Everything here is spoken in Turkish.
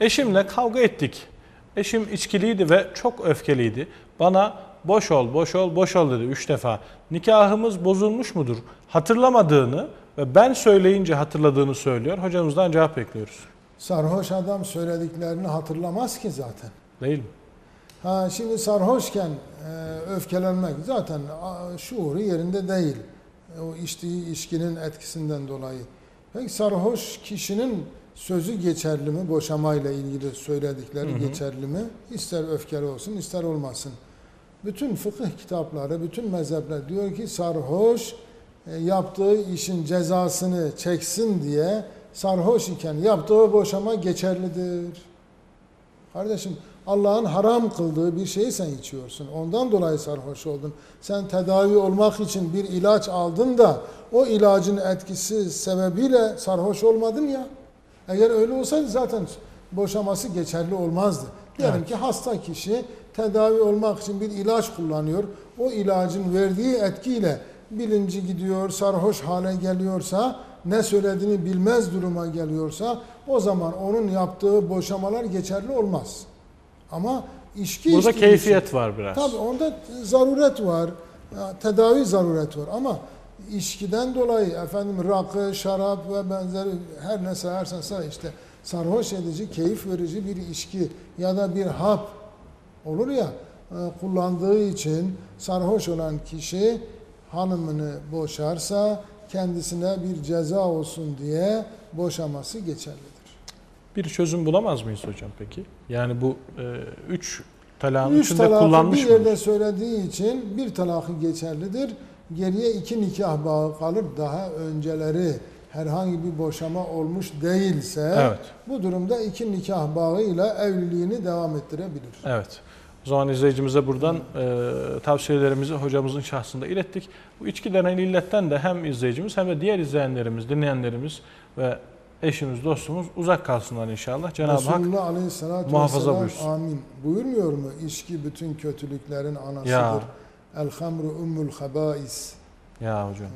Eşimle kavga ettik. Eşim içkiliydi ve çok öfkeliydi. Bana boş ol, boş ol, boş ol dedi üç defa. Nikahımız bozulmuş mudur? Hatırlamadığını ve ben söyleyince hatırladığını söylüyor. Hocamızdan cevap bekliyoruz. Sarhoş adam söylediklerini hatırlamaz ki zaten. Değil mi? Ha şimdi sarhoşken e, öfkelenmek zaten a, şuuru yerinde değil. E, O içtiği içkinin etkisinden dolayı. Peki sarhoş kişinin sözü geçerli mi? Boşamayla ilgili söyledikleri Hı hı. geçerli mi? İster öfkeli olsun, ister olmasın. Bütün fıkıh kitapları, bütün mezhepler diyor ki sarhoş e, yaptığı işin cezasını çeksin diye sarhoş iken yaptığı boşama geçerlidir. Kardeşim Allah'ın haram kıldığı bir şeyi sen içiyorsun. Ondan dolayı sarhoş oldun. Sen tedavi olmak için bir ilaç aldın da o ilacın etkisi sebebiyle sarhoş olmadın ya. Eğer öyle olsaydı zaten boşaması geçerli olmazdı. Diyelim Evet. ki hasta kişi tedavi olmak için bir ilaç kullanıyor. O ilacın verdiği etkiyle bilinci gidiyor, sarhoş hale geliyorsa, ne söylediğini bilmez duruma geliyorsa o zaman onun yaptığı boşamalar geçerli olmaz. Ama içki Burada için- keyfiyet var biraz. Tabii onda zaruret var. Tedavi zaruret var ama içkiden dolayı efendim rakı, şarap ve benzeri her ne sayarsan say işte sarhoş edici, keyif verici bir içki ya da bir hap olur ya e, kullandığı için sarhoş olan kişi hanımını boşarsa kendisine bir ceza olsun diye boşaması geçerlidir. Bir çözüm bulamaz mıyız hocam peki? Yani bu e, üç talağın Üç içinde talakı kullanmış bir yerde söylediği için bir talakı geçerlidir. Geriye iki nikah bağı kalır. Daha önceleri herhangi bir boşama olmuş değilse Evet. bu durumda iki nikah bağıyla evliliğini devam ettirebilir. Evet. O zaman izleyicimize buradan e, tavsiyelerimizi hocamızın şahsında ilettik. Bu içki denen illetten de hem izleyicimiz hem de diğer izleyenlerimiz, dinleyenlerimiz ve eşimiz, dostumuz uzak kalsınlar inşallah. Cenab-ı Hak muhafaza buyursun. amin. Buyurmuyor mu? İçki bütün kötülüklerin anasıdır. Ya. الخمر أم الخبائث. يا وجل